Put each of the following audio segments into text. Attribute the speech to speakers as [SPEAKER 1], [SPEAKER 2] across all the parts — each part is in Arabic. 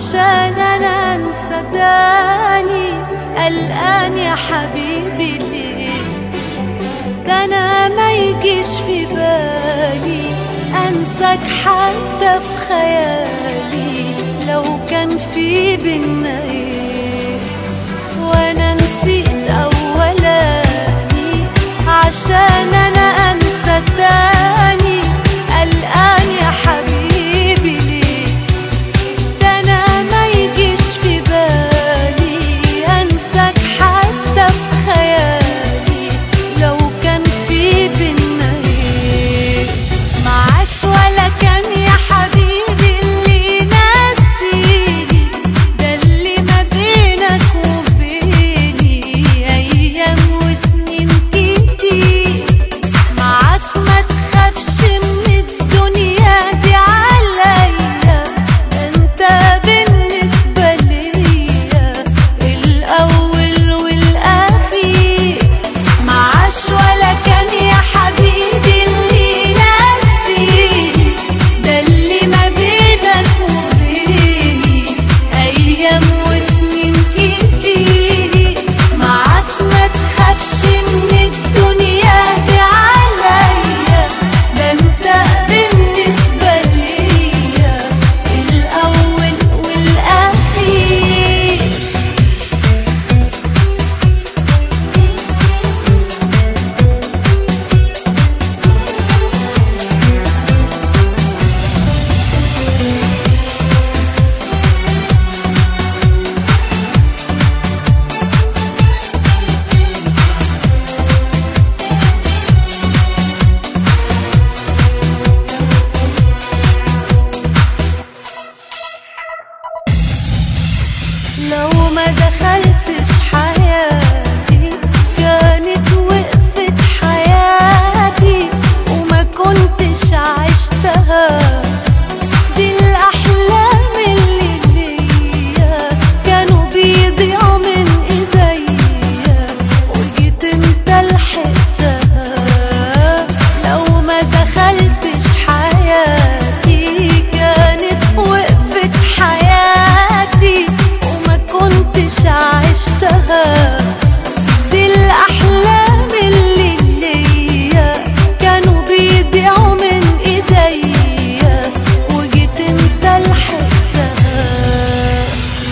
[SPEAKER 1] عشان أنا أنسى تاني الآن يا حبيبي ليه ده أنا ما يجيش في بالي. أنساك حتى في خيالي. لو كان في بيني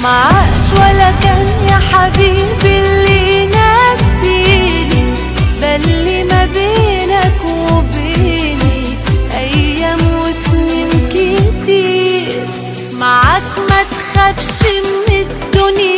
[SPEAKER 1] معاش ولا كان يا حبيبي اللي ناسيني ده اللي ما بينك وبيني. أيام وسنين كتير معاك ما تخافش من الدنيا.